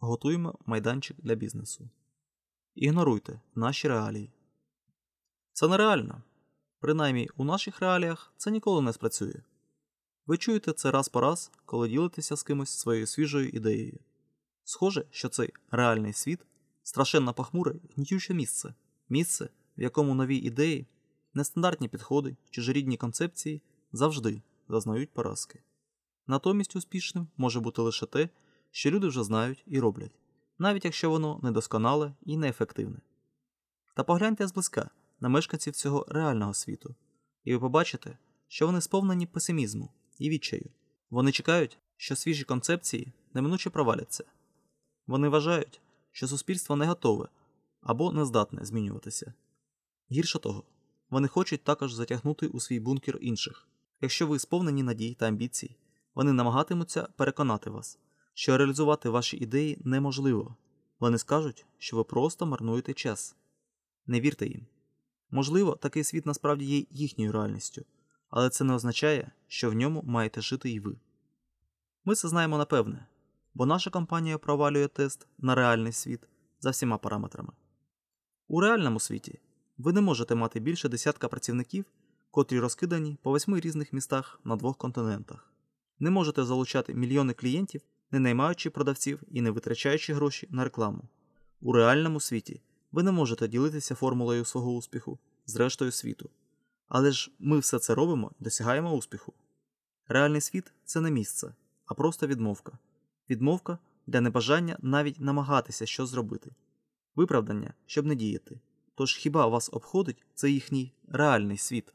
Готуємо майданчик для бізнесу. Ігноруйте наші реалії. Це нереально. Принаймні у наших реаліях це ніколи не спрацює. Ви чуєте це раз по раз, коли ділитеся з кимось своєю свіжою ідеєю. Схоже, що цей реальний світ страшенно похмуре і гнітюче місце, місце, в якому нові ідеї, нестандартні підходи, чужорідні концепції завжди зазнають поразки. Натомість успішним може бути лише те, що люди вже знають і роблять, навіть якщо воно недосконале і неефективне. Та погляньте зблизька на мешканців цього реального світу, і ви побачите, що вони сповнені песимізму і відчаю. Вони чекають, що свіжі концепції неминуче проваляться. Вони вважають, що суспільство не готове або не здатне змінюватися. Гірше того, вони хочуть також затягнути у свій бункер інших. Якщо ви сповнені надій та амбіцій, вони намагатимуться переконати вас, що реалізувати ваші ідеї неможливо. Вони скажуть, що ви просто марнуєте час. Не вірте їм. Можливо, такий світ насправді є їхньою реальністю, але це не означає, що в ньому маєте жити і ви. Ми це знаємо напевне, бо наша компанія провалює тест на реальний світ за всіма параметрами. У реальному світі ви не можете мати більше десятка працівників, котрі розкидані по восьми різних містах на двох континентах. Не можете залучати мільйони клієнтів, не наймаючи продавців і не витрачаючи гроші на рекламу. У реальному світі ви не можете ділитися формулою свого успіху з рештою світу. Але ж ми все це робимо і досягаємо успіху. Реальний світ це не місце, а просто відмовка. Відмовка для небажання навіть намагатися щось зробити. Виправдання, щоб не діяти. Тож хіба вас обходить це їхній реальний світ?